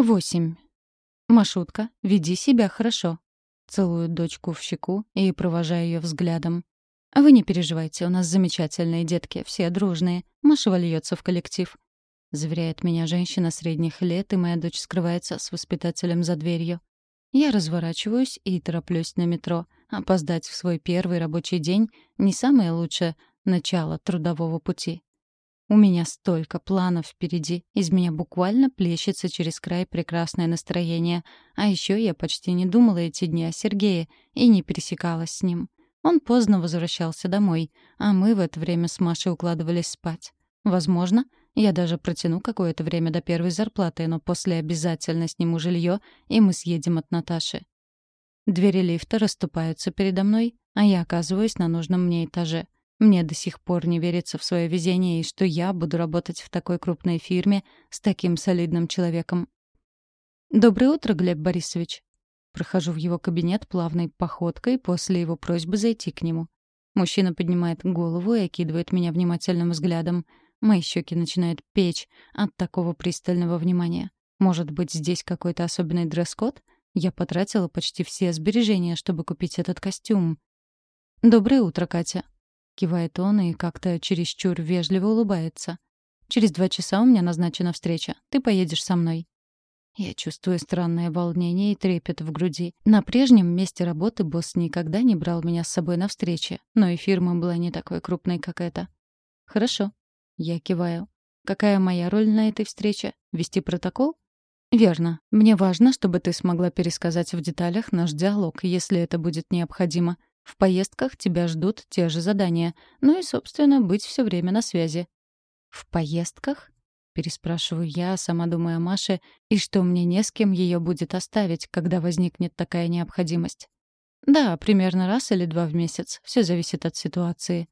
Восемь. Машутка, веди себя хорошо. Целую дочку в щеку и провожаю ее взглядом. Вы не переживайте, у нас замечательные детки, все дружные. Маша вольется в коллектив. Заверяет меня женщина средних лет, и моя дочь скрывается с воспитателем за дверью. Я разворачиваюсь и тороплюсь на метро. Опоздать в свой первый рабочий день — не самое лучшее начало трудового пути. У меня столько планов впереди, из меня буквально плещется через край прекрасное настроение. А еще я почти не думала эти дни о Сергее и не пересекалась с ним. Он поздно возвращался домой, а мы в это время с Машей укладывались спать. Возможно, я даже протяну какое-то время до первой зарплаты, но после обязательно сниму жилье, и мы съедем от Наташи. Двери лифта расступаются передо мной, а я оказываюсь на нужном мне этаже — мне до сих пор не верится в свое везение и что я буду работать в такой крупной фирме с таким солидным человеком. «Доброе утро, Глеб Борисович». Прохожу в его кабинет плавной походкой после его просьбы зайти к нему. Мужчина поднимает голову и окидывает меня внимательным взглядом. Мои щеки начинают печь от такого пристального внимания. Может быть, здесь какой-то особенный дресс-код? Я потратила почти все сбережения, чтобы купить этот костюм. «Доброе утро, Катя», Кивает он и как-то чересчур вежливо улыбается. «Через два часа у меня назначена встреча. Ты поедешь со мной». Я чувствую странное волнение и трепет в груди. На прежнем месте работы босс никогда не брал меня с собой на встречи, но и фирма была не такой крупной, как эта. «Хорошо». Я киваю. «Какая моя роль на этой встрече? Вести протокол?» «Верно. Мне важно, чтобы ты смогла пересказать в деталях наш диалог, если это будет необходимо. В поездках тебя ждут те же задания, ну и, собственно, быть все время на связи. «В поездках?» — переспрашиваю я, сама думая о Маше, и что мне не с кем ее будет оставить, когда возникнет такая необходимость. «Да, примерно раз или два в месяц. Все зависит от ситуации».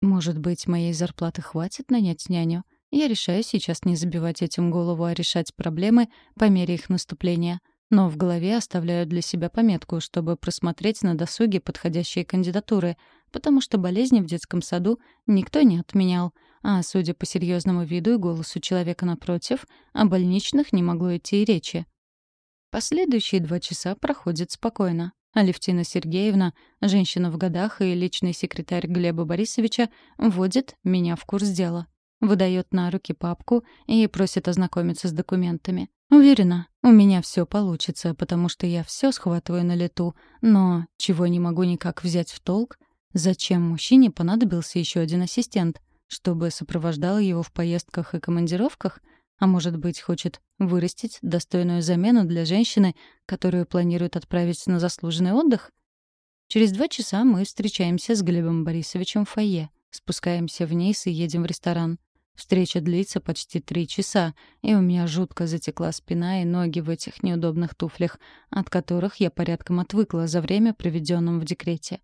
«Может быть, моей зарплаты хватит нанять няню?» Я решаю сейчас не забивать этим голову, а решать проблемы по мере их наступления но в голове оставляю для себя пометку, чтобы просмотреть на досуге подходящие кандидатуры, потому что болезни в детском саду никто не отменял, а, судя по серьезному виду и голосу человека напротив, о больничных не могло идти и речи. Последующие два часа проходят спокойно. Алевтина Сергеевна, женщина в годах и личный секретарь Глеба Борисовича, вводит меня в курс дела. Выдает на руки папку и просит ознакомиться с документами. Уверена, у меня все получится, потому что я все схватываю на лету, но чего не могу никак взять в толк, зачем мужчине понадобился еще один ассистент, чтобы сопровождал его в поездках и командировках, а может быть, хочет вырастить достойную замену для женщины, которую планирует отправить на заслуженный отдых? Через два часа мы встречаемся с Глебом Борисовичем в фойе, спускаемся вниз и едем в ресторан. Встреча длится почти три часа, и у меня жутко затекла спина и ноги в этих неудобных туфлях, от которых я порядком отвыкла за время, проведенном в декрете.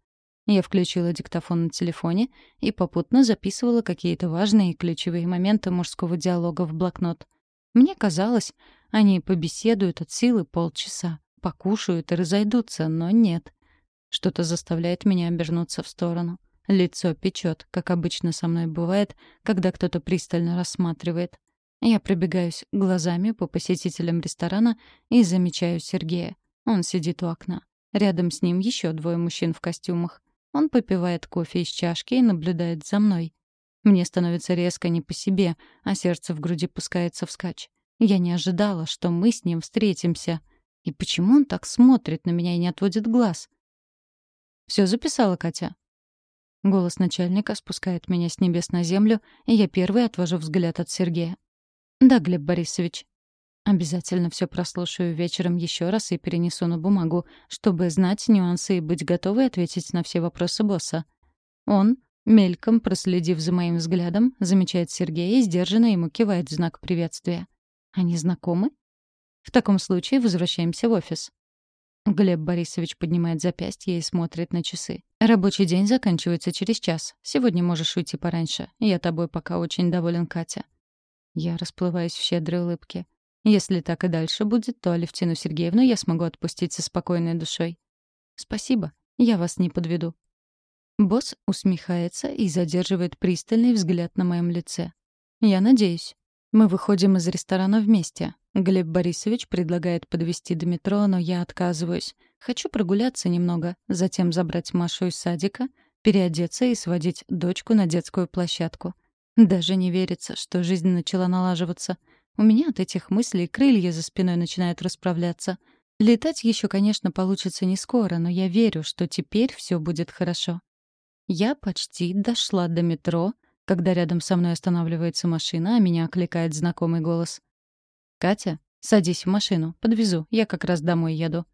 Я включила диктофон на телефоне и попутно записывала какие-то важные и ключевые моменты мужского диалога в блокнот. Мне казалось, они побеседуют от силы полчаса, покушают и разойдутся, но нет. Что-то заставляет меня обернуться в сторону. Лицо печет, как обычно со мной бывает, когда кто-то пристально рассматривает. Я пробегаюсь глазами по посетителям ресторана и замечаю Сергея. Он сидит у окна. Рядом с ним еще двое мужчин в костюмах. Он попивает кофе из чашки и наблюдает за мной. Мне становится резко не по себе, а сердце в груди пускается вскачь. Я не ожидала, что мы с ним встретимся. И почему он так смотрит на меня и не отводит глаз? «Все записала, Катя?» Голос начальника спускает меня с небес на землю, и я первый отвожу взгляд от Сергея. «Да, Глеб Борисович». Обязательно все прослушаю вечером еще раз и перенесу на бумагу, чтобы знать нюансы и быть готовой ответить на все вопросы босса. Он, мельком проследив за моим взглядом, замечает Сергея и сдержанно ему кивает знак приветствия. Они знакомы? В таком случае возвращаемся в офис. Глеб Борисович поднимает запястье и смотрит на часы. «Рабочий день заканчивается через час. Сегодня можешь уйти пораньше. Я тобой пока очень доволен, Катя». Я расплываюсь в щедрой улыбке. Если так и дальше будет, то Алевтину Сергеевну я смогу отпустить со спокойной душой. «Спасибо. Я вас не подведу». Босс усмехается и задерживает пристальный взгляд на моем лице. «Я надеюсь. Мы выходим из ресторана вместе. Глеб Борисович предлагает подвести до метро, но я отказываюсь. Хочу прогуляться немного, затем забрать Машу из садика, переодеться и сводить дочку на детскую площадку. Даже не верится, что жизнь начала налаживаться. У меня от этих мыслей крылья за спиной начинают расправляться. Летать еще, конечно, получится не скоро, но я верю, что теперь все будет хорошо. Я почти дошла до метро, когда рядом со мной останавливается машина, а меня окликает знакомый голос. «Катя, садись в машину, подвезу, я как раз домой еду».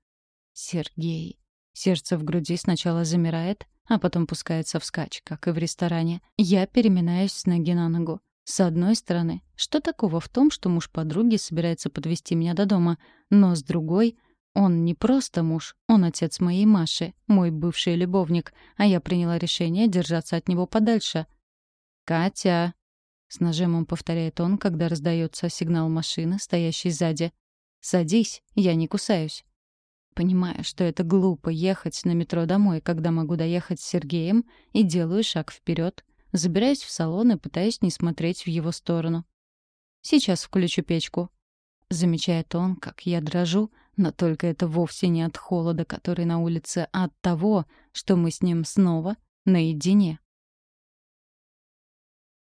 «Сергей». Сердце в груди сначала замирает, а потом пускается вскачь, как и в ресторане. Я переминаюсь с ноги на ногу. С одной стороны, что такого в том, что муж подруги собирается подвести меня до дома, но с другой — он не просто муж, он отец моей Маши, мой бывший любовник, а я приняла решение держаться от него подальше. «Катя!» С нажимом повторяет он, когда раздается сигнал машины, стоящей сзади. «Садись, я не кусаюсь». Понимаю, что это глупо ехать на метро домой, когда могу доехать с Сергеем, и делаю шаг вперед, забираюсь в салон и пытаюсь не смотреть в его сторону. «Сейчас включу печку», — замечает он, как я дрожу, но только это вовсе не от холода, который на улице, а от того, что мы с ним снова наедине.